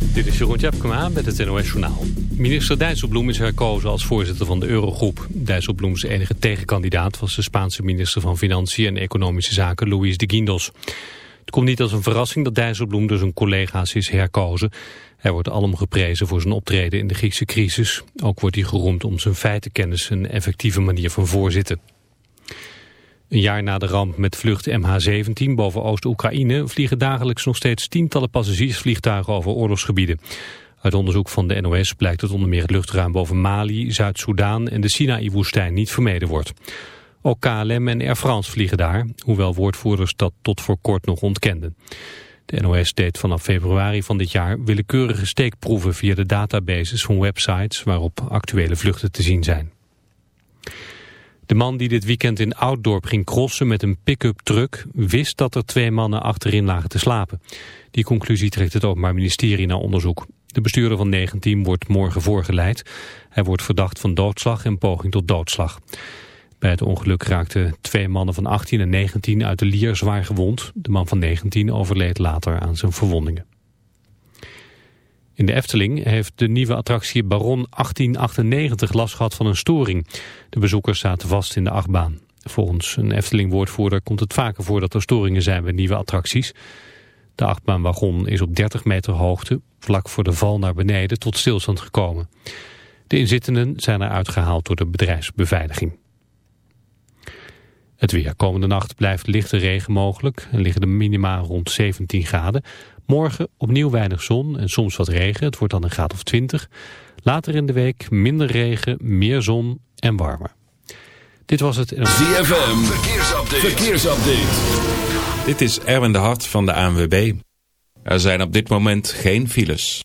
Dit is Jeroen Tjepkema met het NOS Journaal. Minister Dijsselbloem is herkozen als voorzitter van de Eurogroep. Dijsselbloems enige tegenkandidaat was de Spaanse minister van Financiën en Economische Zaken Luis de Guindos. Het komt niet als een verrassing dat Dijsselbloem door zijn collega's is herkozen. Hij wordt alom geprezen voor zijn optreden in de Griekse crisis. Ook wordt hij geroemd om zijn feitenkennis en effectieve manier van voorzitten. Een jaar na de ramp met vlucht MH17 boven Oost-Oekraïne... vliegen dagelijks nog steeds tientallen passagiersvliegtuigen over oorlogsgebieden. Uit onderzoek van de NOS blijkt dat onder meer het luchtruim boven Mali, Zuid-Soedan en de Sinaï-woestijn niet vermeden wordt. Ook KLM en Air France vliegen daar, hoewel woordvoerders dat tot voor kort nog ontkenden. De NOS deed vanaf februari van dit jaar willekeurige steekproeven via de databases van websites waarop actuele vluchten te zien zijn. De man die dit weekend in Ouddorp ging crossen met een pick-up truck... wist dat er twee mannen achterin lagen te slapen. Die conclusie trekt het Openbaar Ministerie naar onderzoek. De bestuurder van 19 wordt morgen voorgeleid. Hij wordt verdacht van doodslag en poging tot doodslag. Bij het ongeluk raakten twee mannen van 18 en 19 uit de lier zwaar gewond. De man van 19 overleed later aan zijn verwondingen. In de Efteling heeft de nieuwe attractie Baron 1898 last gehad van een storing. De bezoekers zaten vast in de achtbaan. Volgens een Efteling-woordvoerder komt het vaker voor dat er storingen zijn bij nieuwe attracties. De achtbaanwagon is op 30 meter hoogte, vlak voor de val naar beneden, tot stilstand gekomen. De inzittenden zijn eruit gehaald door de bedrijfsbeveiliging. Het weer. Komende nacht blijft lichte regen mogelijk en liggen de minima rond 17 graden. Morgen opnieuw weinig zon en soms wat regen. Het wordt dan een graad of 20. Later in de week minder regen, meer zon en warmer. Dit was het... ZFM. Verkeersupdate. Verkeersupdate. Dit is Erwin de Hart van de ANWB. Er zijn op dit moment geen files.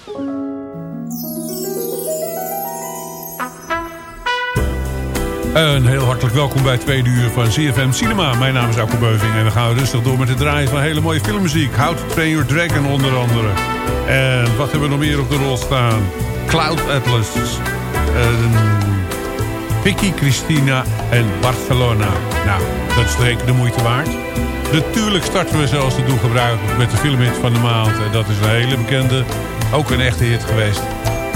Een heel hartelijk welkom bij het tweede uur van CFM Cinema. Mijn naam is Alko Beuving en we gaan rustig door met het draaien van hele mooie filmmuziek. How to Train Your Dragon onder andere. En wat hebben we nog meer op de rol staan? Cloud Atlas. Vicky, Christina en Barcelona. Nou, dat zeker de moeite waard. Natuurlijk starten we zoals te doen gebruikelijk met de filmhit van de maand. En dat is een hele bekende, ook een echte hit geweest.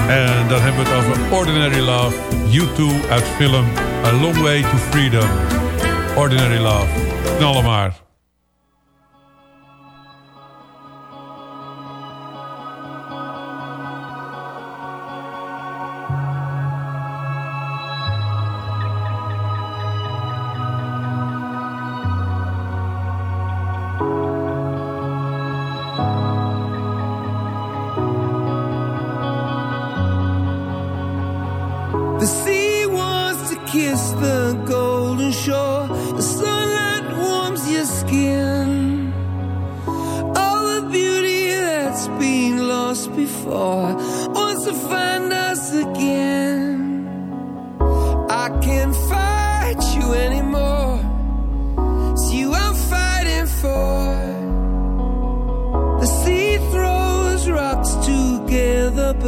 En dan hebben we het over Ordinary Love. U2 uit film A Long Way to Freedom. Ordinary Love. Knallen maar.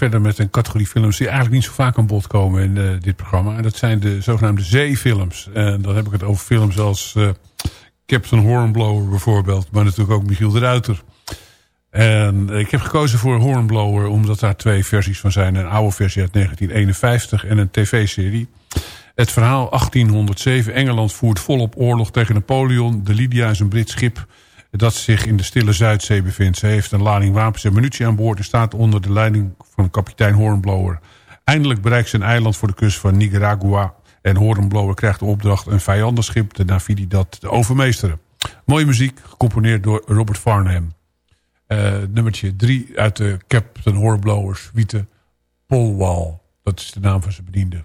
Verder met een categorie films die eigenlijk niet zo vaak aan bod komen in uh, dit programma. En dat zijn de zogenaamde zeefilms. En dan heb ik het over films als uh, Captain Hornblower bijvoorbeeld. Maar natuurlijk ook Michiel de Ruiter. En ik heb gekozen voor Hornblower omdat daar twee versies van zijn. Een oude versie uit 1951 en een tv-serie. Het verhaal 1807. Engeland voert volop oorlog tegen Napoleon. De Lydia is een Brits schip dat zich in de stille Zuidzee bevindt. Ze heeft een lading wapens en munitie aan boord... en staat onder de leiding van kapitein Hornblower. Eindelijk bereikt ze een eiland voor de kust van Nicaragua... en Hornblower krijgt de opdracht een vijandenschip, de Navidad, te overmeesteren. Mooie muziek, gecomponeerd door Robert Farnham. Uh, nummertje 3 uit de Captain Hornblower suite Polwall. Dat is de naam van zijn bediende.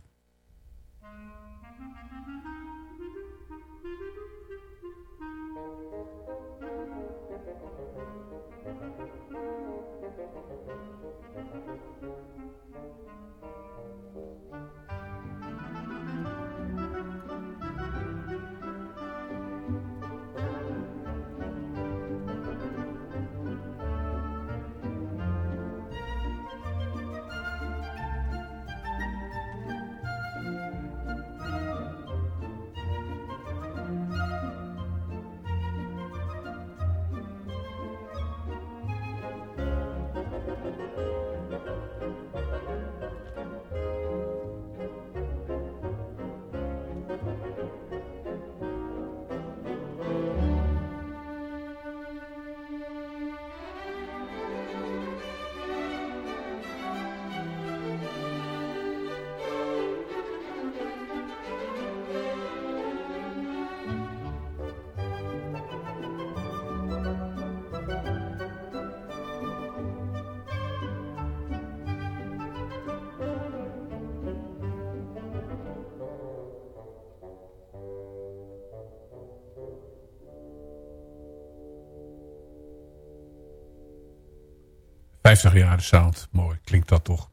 Jaar sound. Mooi, klinkt dat toch.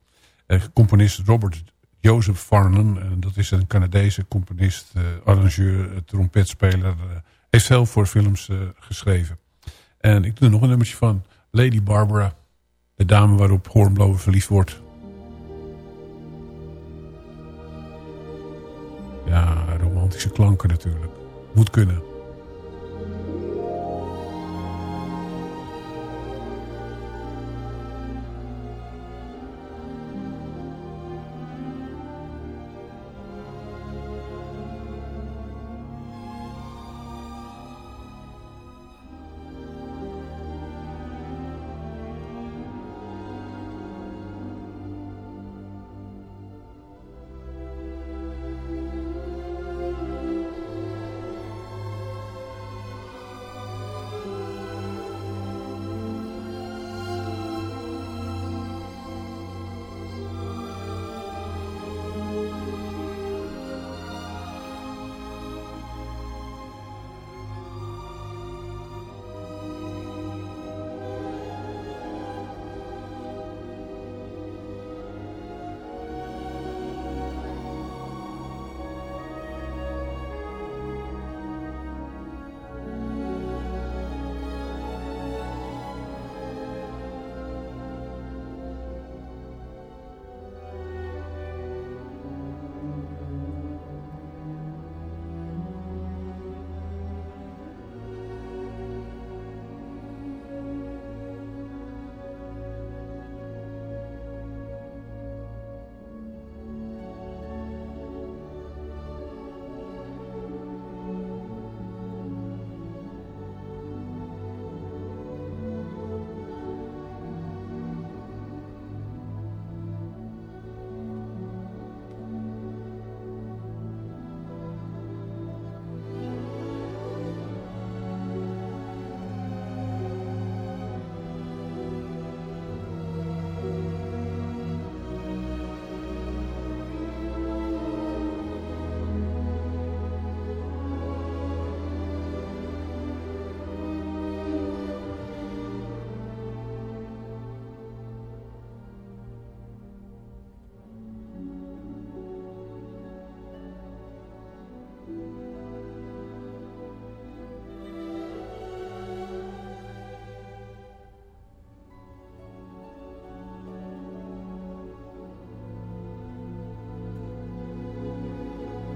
Uh, componist Robert Joseph Farnham. Uh, dat is een Canadese componist, uh, arrangeur, trompetspeler. heeft veel voor films geschreven. En ik doe er nog een nummertje van. Lady Barbara. De dame waarop Hornblower verliefd wordt. Ja, romantische klanken natuurlijk. Moet kunnen.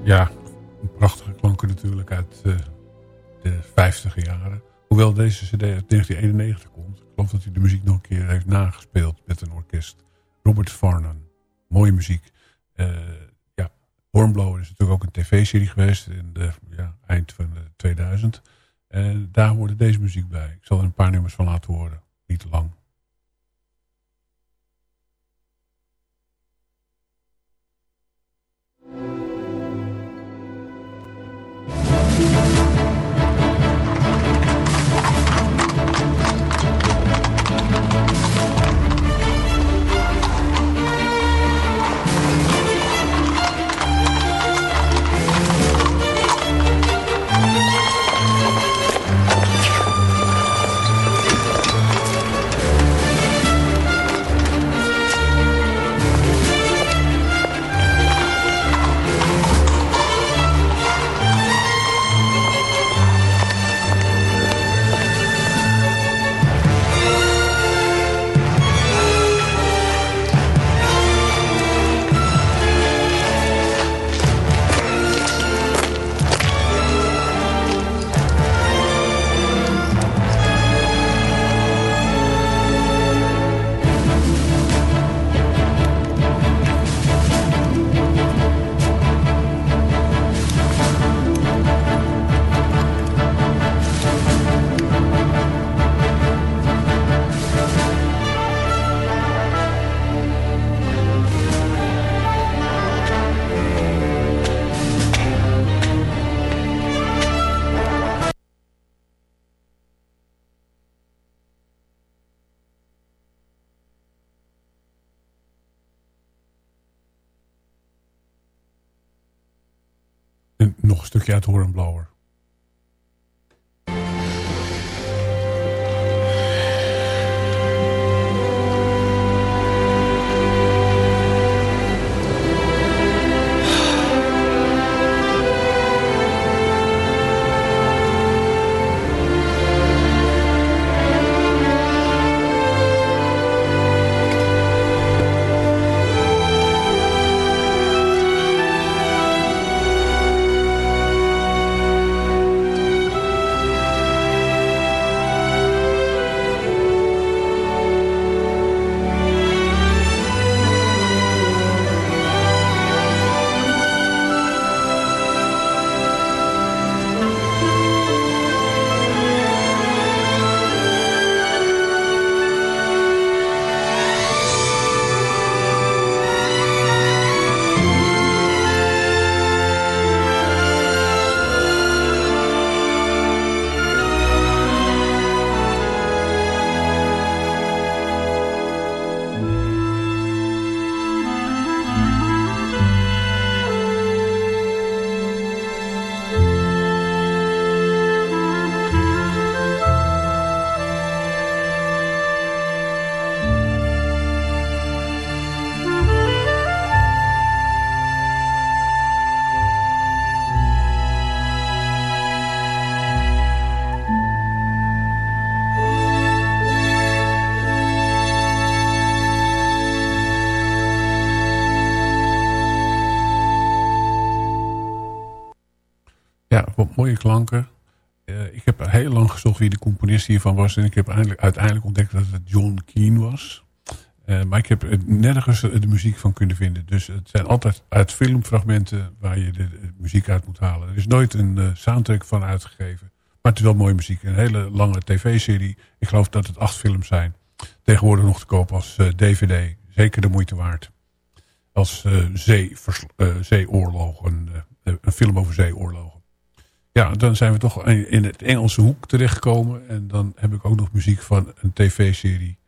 Ja, prachtige klanken natuurlijk uit uh, de 50 jaren. Hoewel deze cd uit 1991 komt. Ik geloof dat hij de muziek nog een keer heeft nagespeeld met een orkest. Robert Farnan. Mooie muziek. Uh, ja, Hornblower is natuurlijk ook een tv-serie geweest in de ja, eind van de 2000. En daar hoorde deze muziek bij. Ik zal er een paar nummers van laten horen. Niet lang. Stukje uit. Klanken. Uh, ik heb heel lang gezocht wie de componist hiervan was. En ik heb uiteindelijk ontdekt dat het John Keane was. Uh, maar ik heb nergens de muziek van kunnen vinden. Dus het zijn altijd uit filmfragmenten waar je de, muziek uit moet halen. Er is nooit een uh, soundtrack van uitgegeven. Maar het is wel mooie muziek. Een hele lange tv-serie. Ik geloof dat het acht films zijn. Tegenwoordig nog te koop als dvd. Zeker de moeite waard. Als zee, zeeoorlogen. een film over zeeoorlogen. Ja, dan zijn we toch in het Engelse hoek terechtgekomen. En dan heb ik ook nog muziek van een tv-serie.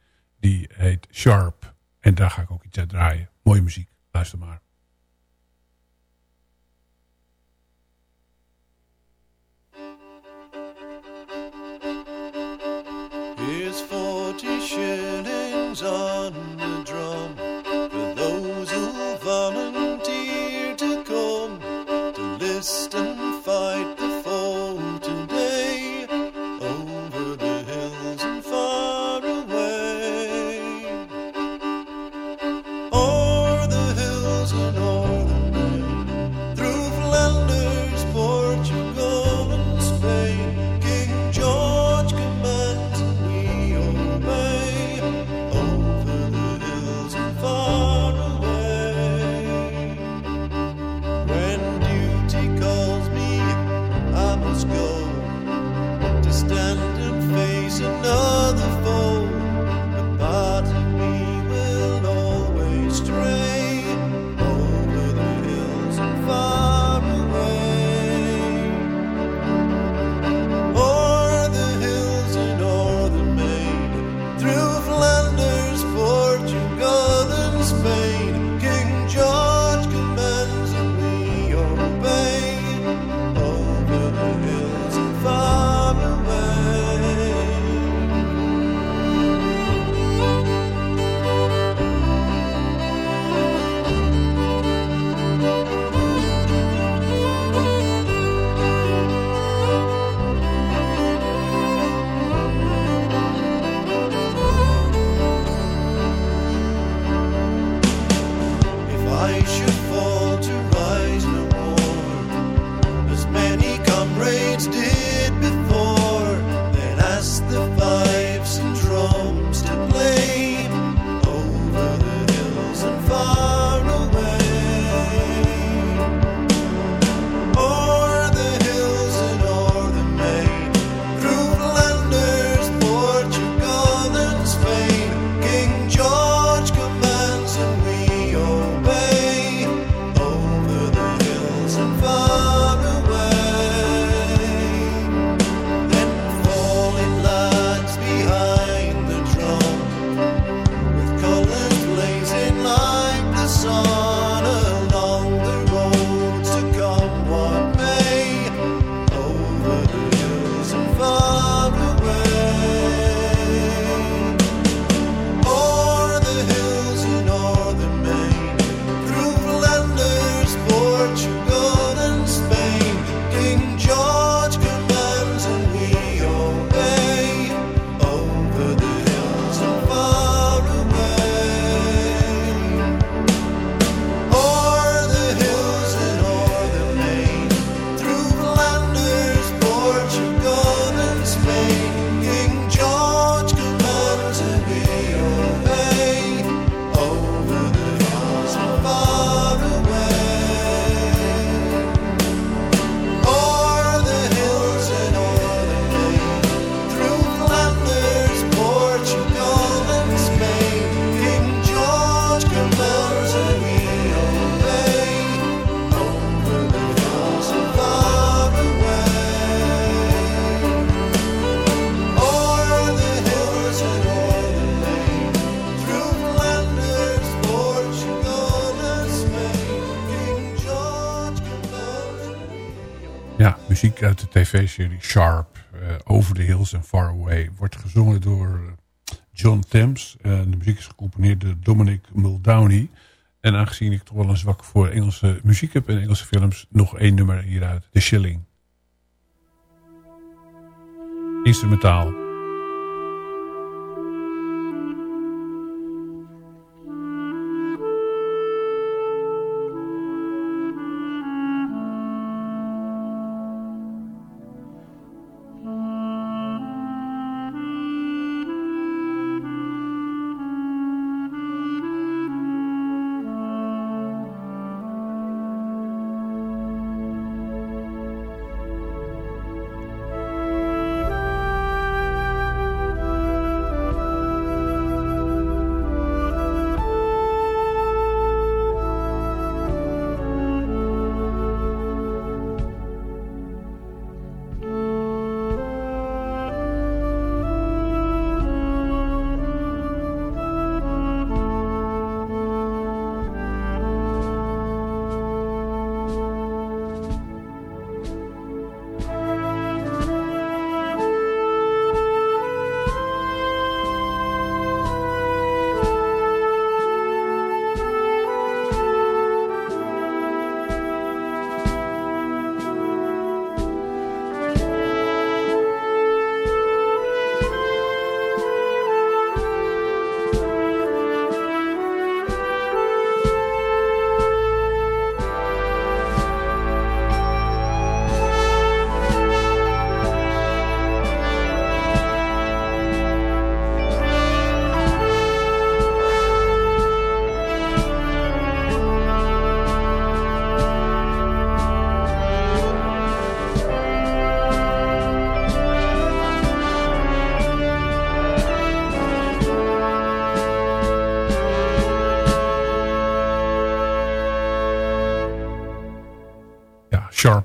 Die heet Sharp. En daar ga ik ook iets uit draaien. Mooie muziek. Luister maar. Tv-serie Sharp, uh, Over the Hills and Far Away, wordt gezongen door eh, John Thames. Uh, de muziek is gecomponeerd door Dominic Muldowney. En aangezien ik toch wel een zwak voor Engelse muziek heb en Engelse films, nog één nummer hieruit, The Shilling. Instrumentaal.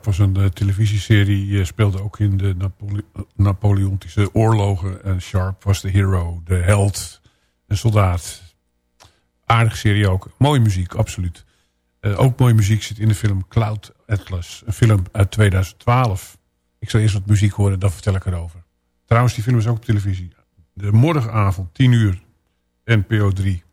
Was een televisieserie. speelde ook in de Napoleontische oorlogen. En Sharp was de hero, de held, een soldaat. Aardige serie ook. Mooie muziek, absoluut. ook mooie muziek zit in de film Cloud Atlas. Een film uit 2012. Ik zal eerst wat muziek horen, dan vertel ik erover. Trouwens, die film is ook op televisie. De morgenavond, 10 uur, NPO 3.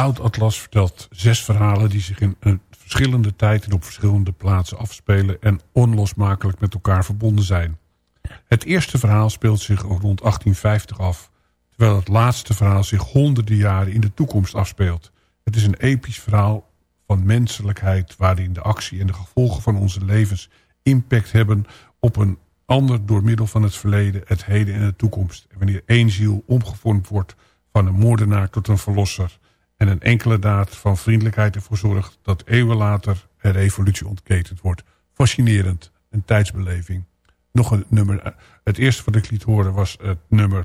Cloud Atlas vertelt zes verhalen die zich in verschillende tijd en op verschillende plaatsen afspelen en onlosmakelijk met elkaar verbonden zijn. Het eerste verhaal speelt zich rond 1850 af, terwijl het laatste verhaal zich honderden jaren in de toekomst afspeelt. Het is een episch verhaal van menselijkheid waarin de actie en de gevolgen van onze levens impact hebben op een ander door middel van het verleden, het heden en de toekomst. En wanneer één ziel omgevormd wordt van een moordenaar tot een verlosser en een enkele daad van vriendelijkheid ervoor zorgt dat eeuwen later er revolutie ontketend wordt. Fascinerend, een tijdsbeleving. Nog een nummer, het eerste wat ik liet horen was het nummer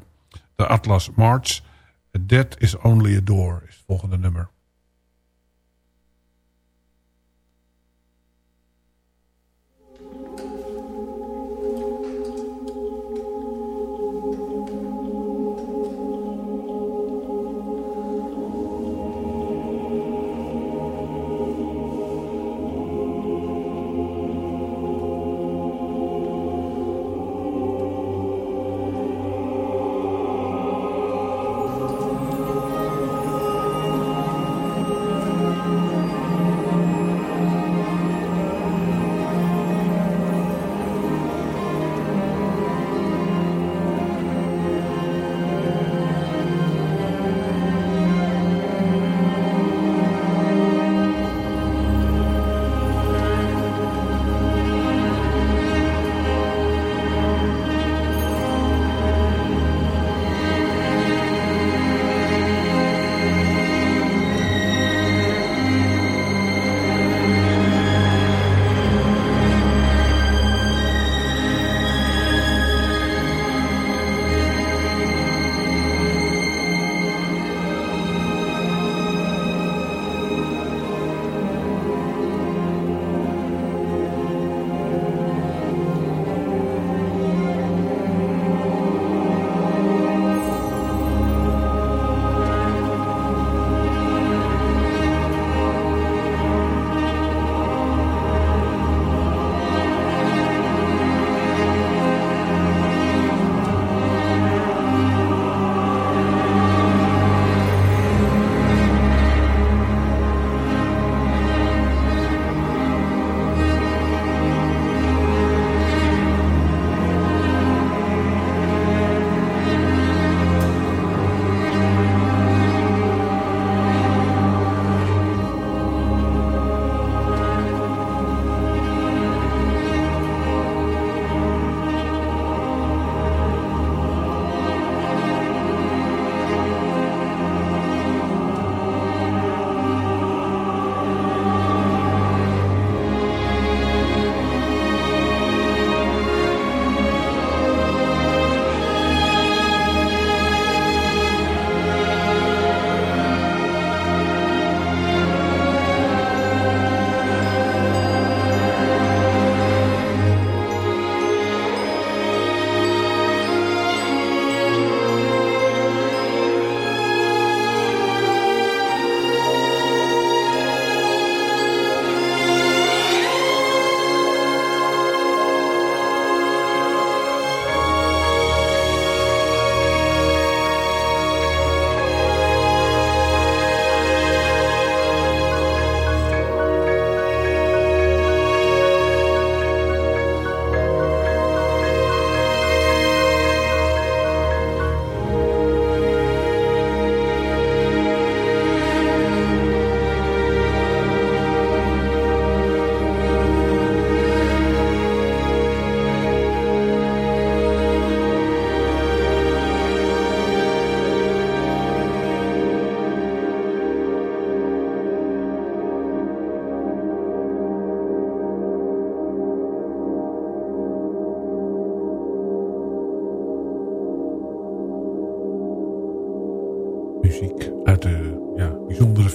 de Atlas March. That is Only a Door is het volgende nummer.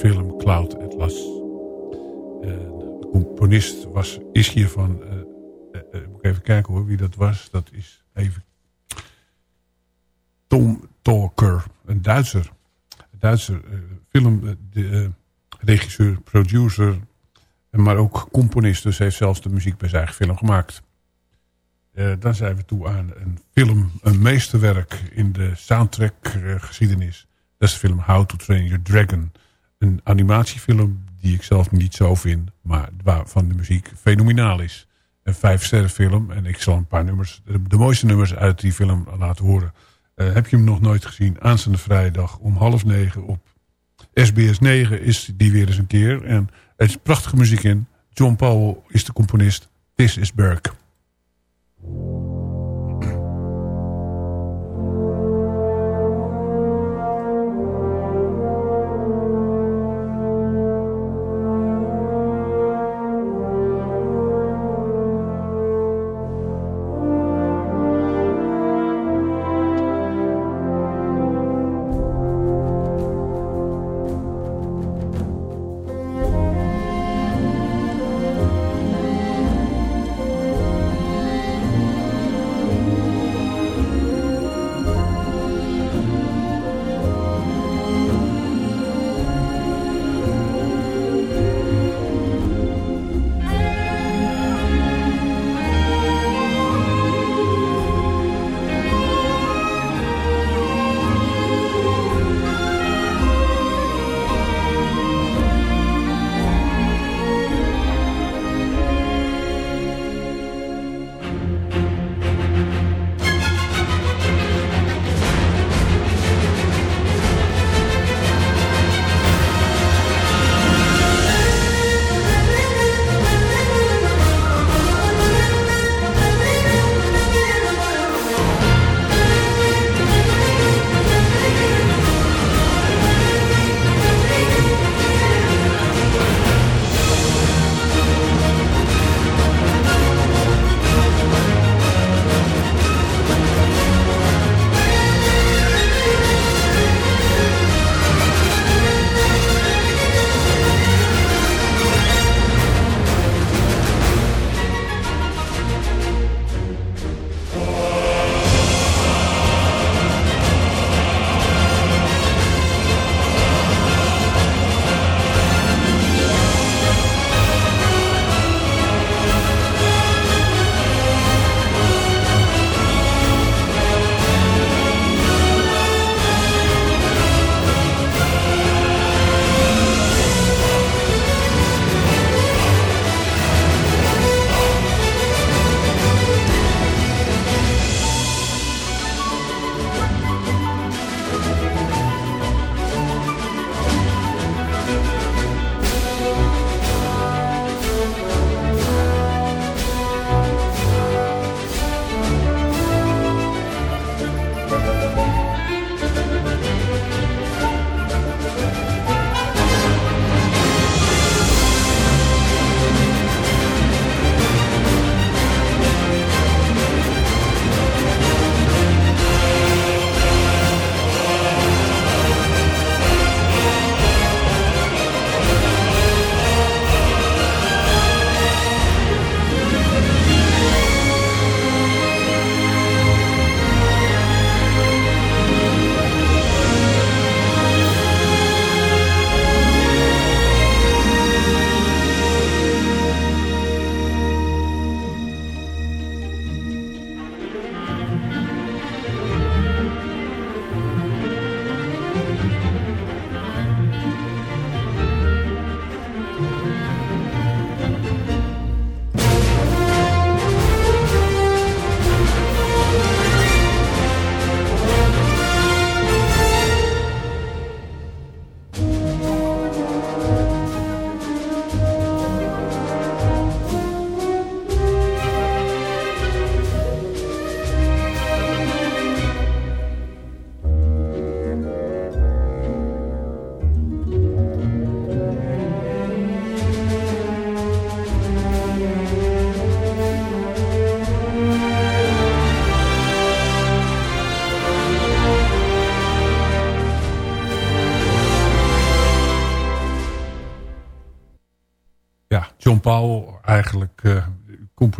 Film Cloud Atlas. de componist was, is hiervan... Uh, moet ik even kijken hoor, wie dat was. Dat is even... Tom Talker, een Duitser. Een Duitser film, de, regisseur, producer... maar ook componist. Dus heeft zelfs de muziek bij zijn eigen film gemaakt. dan zijn we toe aan een film, een meesterwerk in de soundtrack geschiedenis. Dat is de film How to Train Your Dragon. Een animatiefilm die ik zelf niet zo vind, maar waarvan de muziek fenomenaal is. Een vijf film en ik zal een paar nummers, de mooiste nummers uit die film laten horen. Uh, heb je hem nog nooit gezien? Aanstaande vrijdag om half negen op SBS 9 is die weer eens een keer. En er is prachtige muziek in. John Powell is de componist. This is Burke.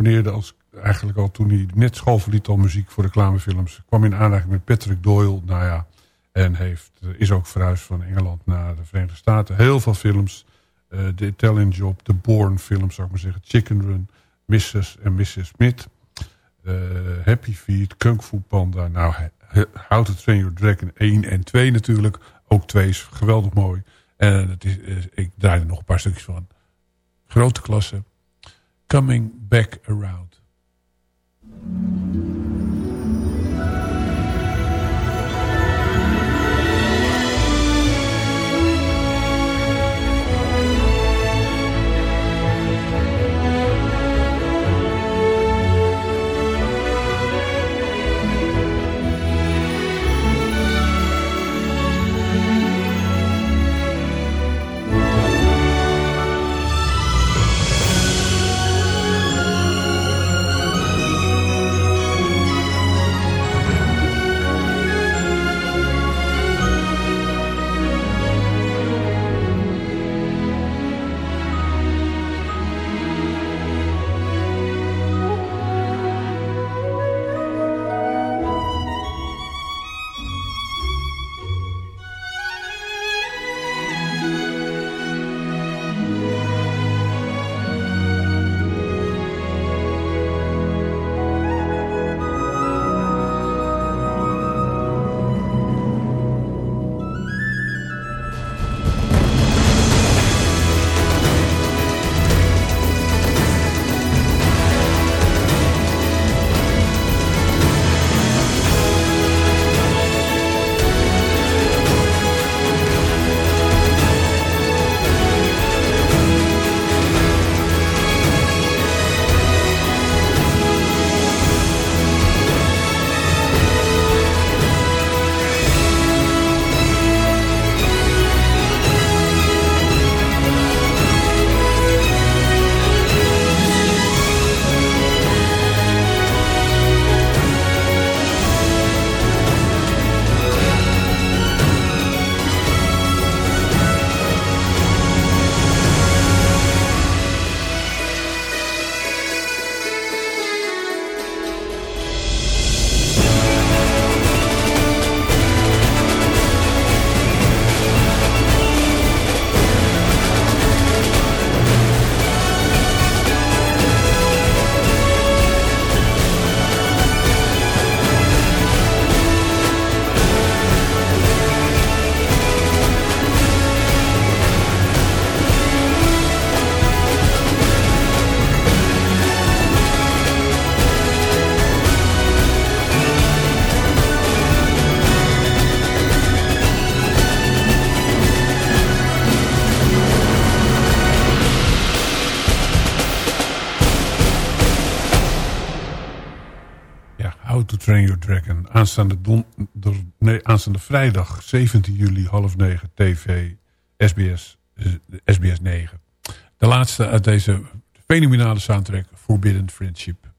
Componeerde als, eigenlijk al toen hij net school verliet al muziek voor reclamefilms. Kwam in aanraking met Patrick Doyle. Nou ja, en heeft, is ook verhuisd van Engeland naar de Verenigde Staten. Heel veel films. Uh, The Italian Job, The Born films zou ik maar zeggen. Chicken Run, Mrs. en Mrs. Smith. Uh, Happy Feet, Kung Fu Panda. Nou, How to Train Your Dragon 1 en 2 natuurlijk. Ook 2 is geweldig mooi. En het is, ik draai er nog een paar stukjes van. Grote klasse. Coming Back Around. Aanstaande, don, nee, aanstaande vrijdag 17 juli half negen tv SBS, SBS 9. De laatste uit deze fenomenale soundtrack Forbidden Friendship.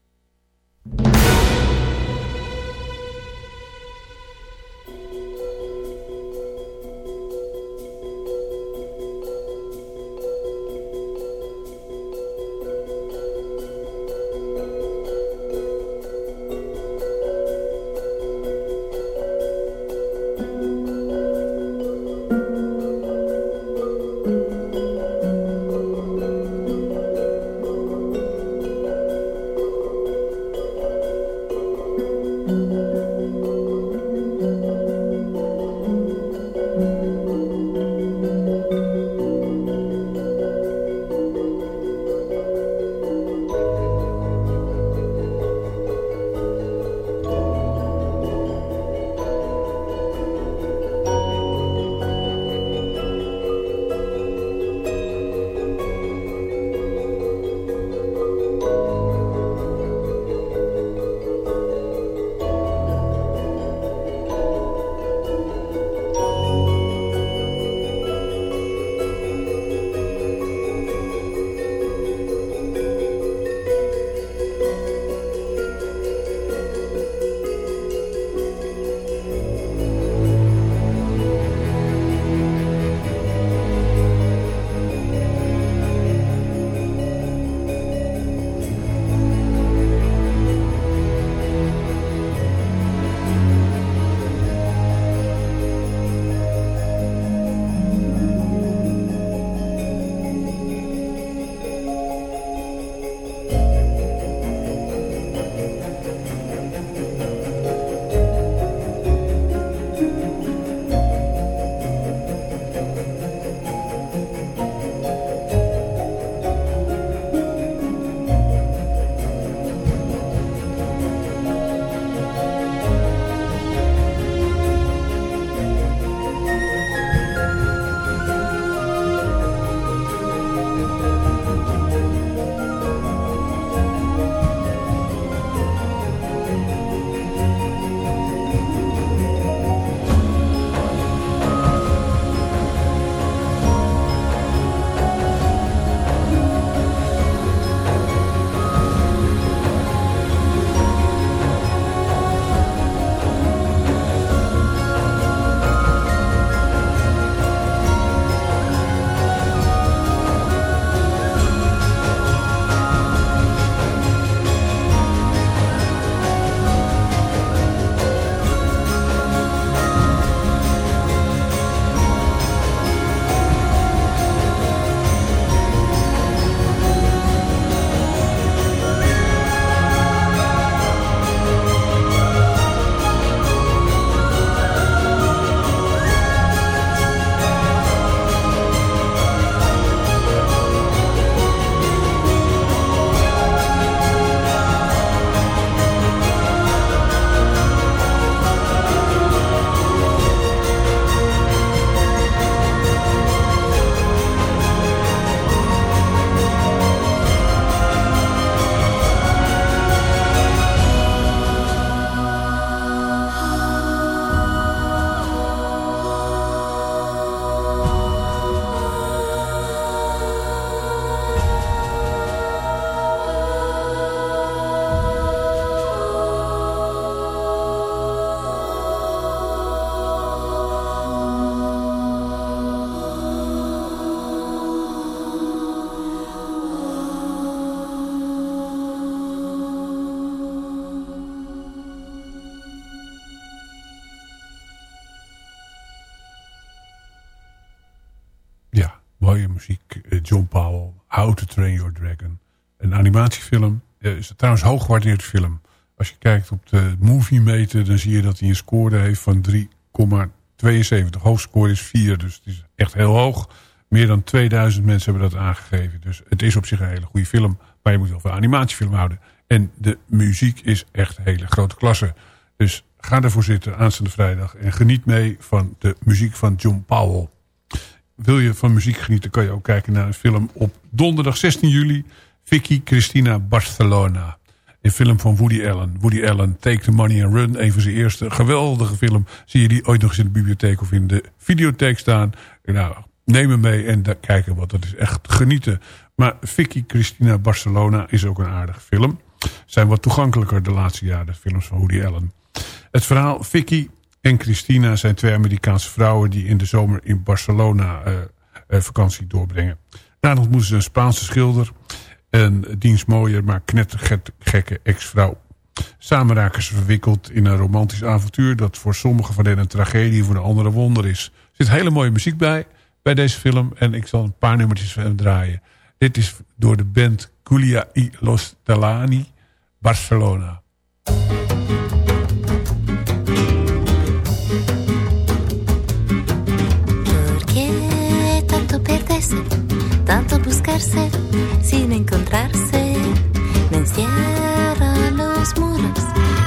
Animatiefilm. Uh, is trouwens hoog gewaardeerd film. Als je kijkt op de movie meter, dan zie je dat hij een score heeft van 3,72. Hoofdscore is 4, dus het is echt heel hoog. Meer dan 2000 mensen hebben dat aangegeven. Dus het is op zich een hele goede film. Maar je moet wel van animatiefilm houden. En de muziek is echt hele grote klasse. Dus ga ervoor zitten aanstaande vrijdag. En geniet mee van de muziek van John Powell. Wil je van muziek genieten, kan je ook kijken naar een film op donderdag 16 juli. Vicky Cristina Barcelona. Een film van Woody Allen. Woody Allen, Take the Money and Run. Een van zijn eerste geweldige film. Zie je die ooit nog eens in de bibliotheek of in de videotheek staan. Nou, neem hem mee en kijken, want dat is echt genieten. Maar Vicky Cristina Barcelona is ook een aardige film. Zijn wat toegankelijker de laatste jaren, de films van Woody Allen. Het verhaal Vicky en Christina zijn twee Amerikaanse vrouwen... die in de zomer in Barcelona uh, uh, vakantie doorbrengen. Daarna ontmoeten ze een Spaanse schilder... een dienstmooier, maar knettergekke ex-vrouw. Samen raken ze verwikkeld in een romantisch avontuur... dat voor sommigen van hen een tragedie, voor de anderen wonder is. Er zit hele mooie muziek bij, bij deze film... en ik zal een paar nummertjes van hem draaien. Dit is door de band Culia y Los Talani, Barcelona. Tanto buscarse sin encontrarse. Me encierra los muros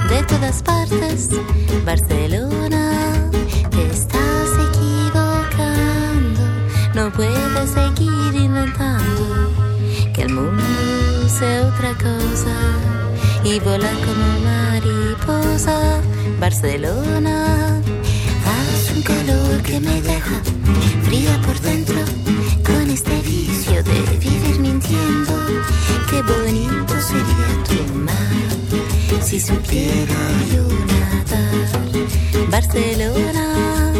de todas partes. Barcelona, te estás equivocando. No puedes seguir inventando que el mundo sea otra cosa y volar como mariposa. Barcelona, haz un calor que me deja fría por dentro bonito sería tu mar si supiera yo nadar. Barcelona,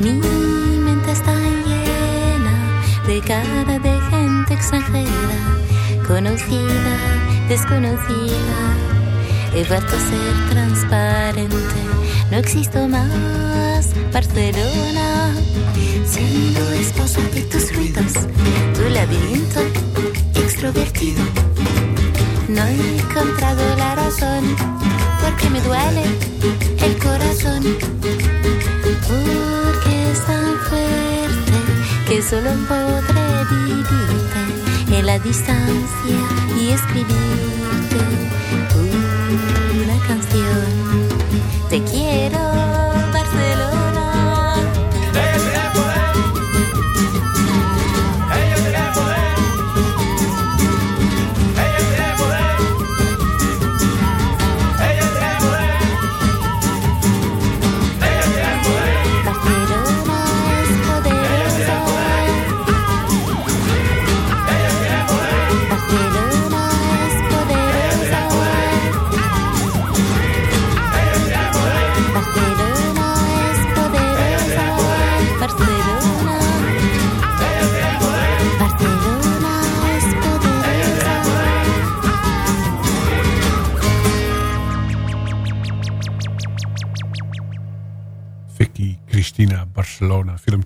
mi mente está llena de cara de gente extranjera, conocida, desconocida. He vuelto a ser transparente, no existo más. Barcelona siendo esposa de tus ruidos, tu laberinto extrovertido. No he encontrado la razón, porque me duele el corazón, porque es tan fuerte que solo podré vivirte en la distancia y escribirte una canción. Te quiero.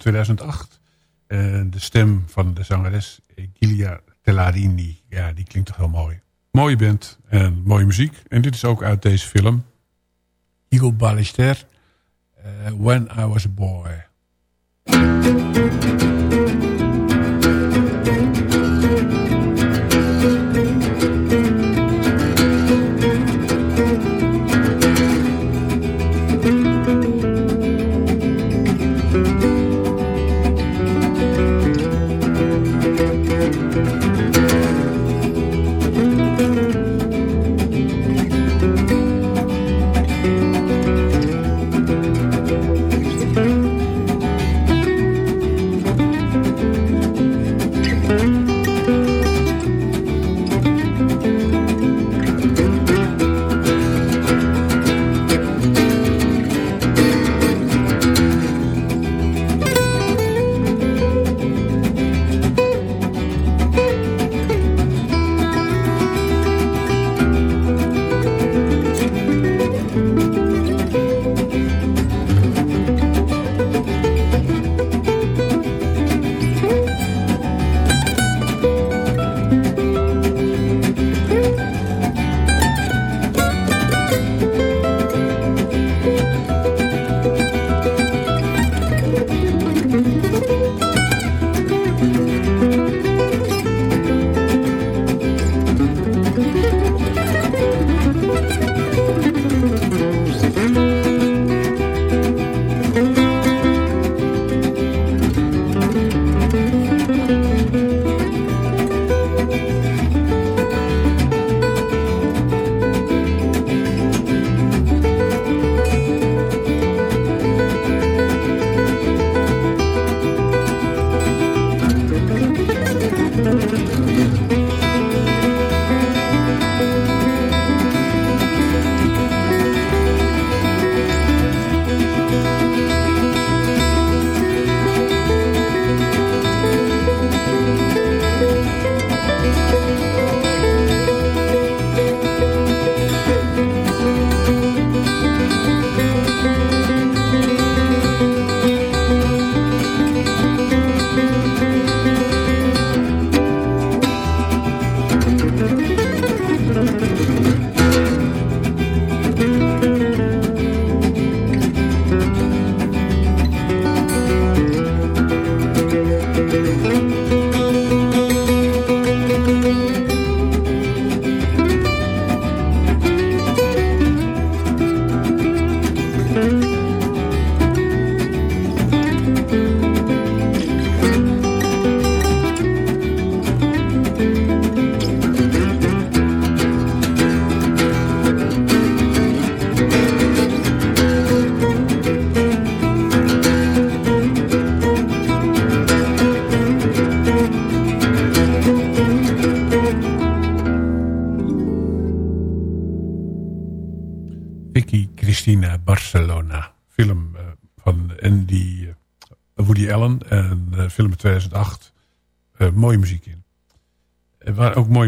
2008. Uh, de stem van de zangeres Gilia Tellarini. Ja, die klinkt toch heel mooi. Mooie band en mooie muziek. En dit is ook uit deze film. Eagle Ballester, uh, When I Was a Boy.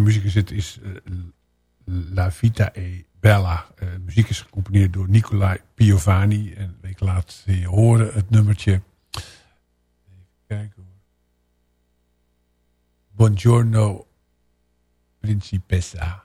Mooie muziek zit is La Vita e Bella. muziek is gecomponeerd door Nicolai Piovani. En ik laat je horen het nummertje. Even kijken hoor. Buongiorno Principessa.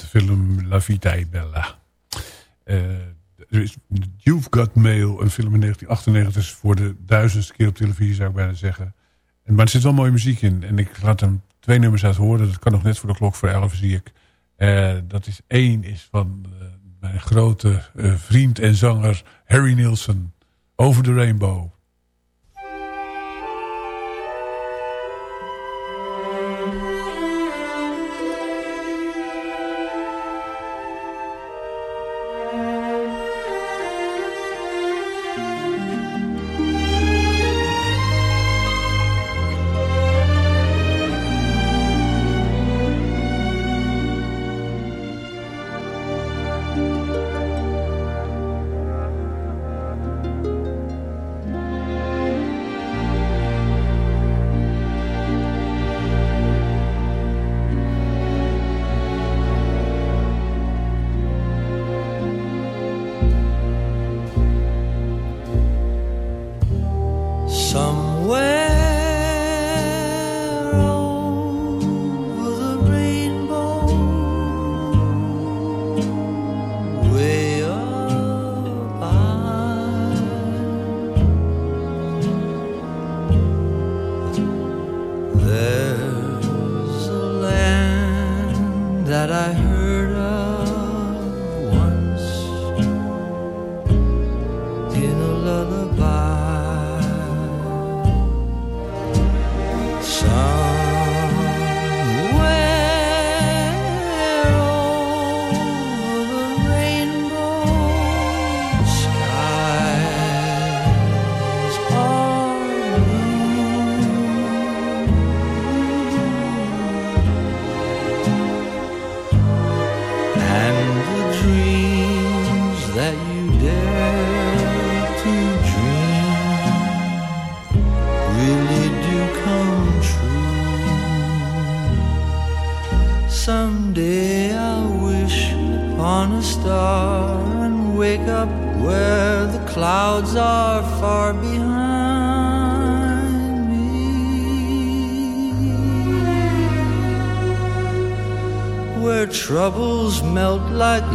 De film La Vita e Bella. Uh, er is You've Got Mail, een film in 1998, voor de duizendste keer op televisie zou ik bijna zeggen. Maar er zit wel mooie muziek in. En ik laat hem twee nummers uit horen. Dat kan nog net voor de klok voor elf, zie ik. Uh, dat is één is van uh, mijn grote vriend en zanger Harry Nilsson. Over the Rainbow.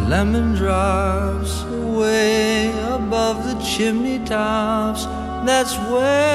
Lemon drops away above the chimney tops. That's where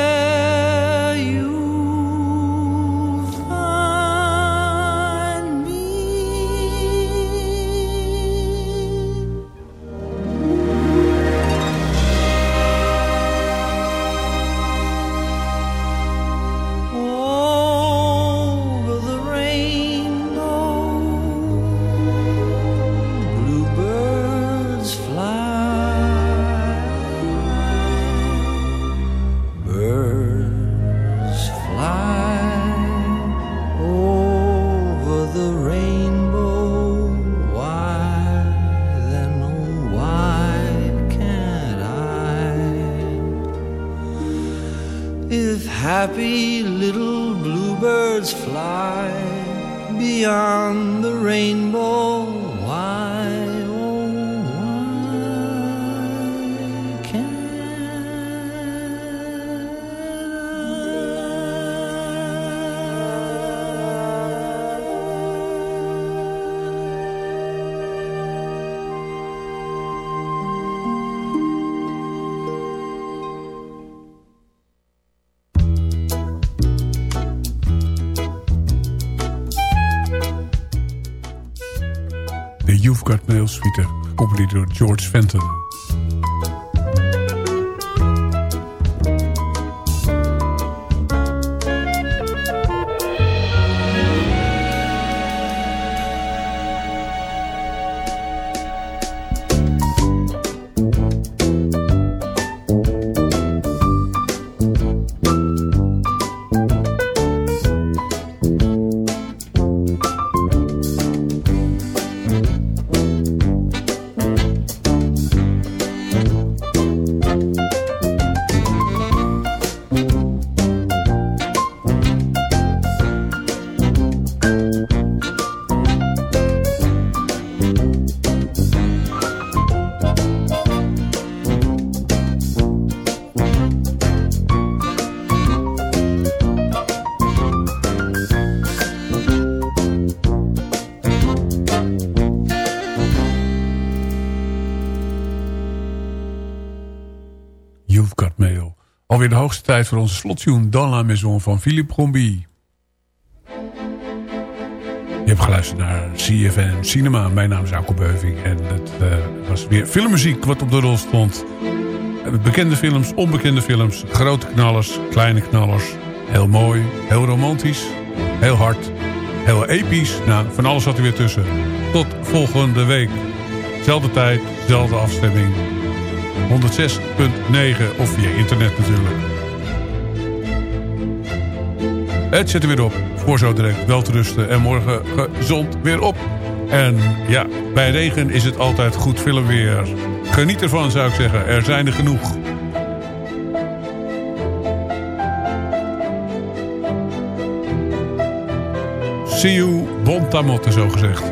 George Fenton. De hoogste tijd voor onze slottune Dans la Maison van Philippe Rombi. Je hebt geluisterd naar CFN Cinema. Mijn naam is Auke Beuving. En het uh, was weer filmmuziek wat op de rol stond. Bekende films, onbekende films. Grote knallers, kleine knallers. Heel mooi, heel romantisch, heel hard, heel episch. Nou, van alles zat er weer tussen. Tot volgende week. Zelfde tijd, zelfde afstemming. 106.9 of via internet natuurlijk. Het zit er weer op. Voor zo direct wel te rusten. En morgen gezond weer op. En ja, bij regen is het altijd goed filmweer. Geniet ervan zou ik zeggen. Er zijn er genoeg. See you, bon tamotte, zo gezegd.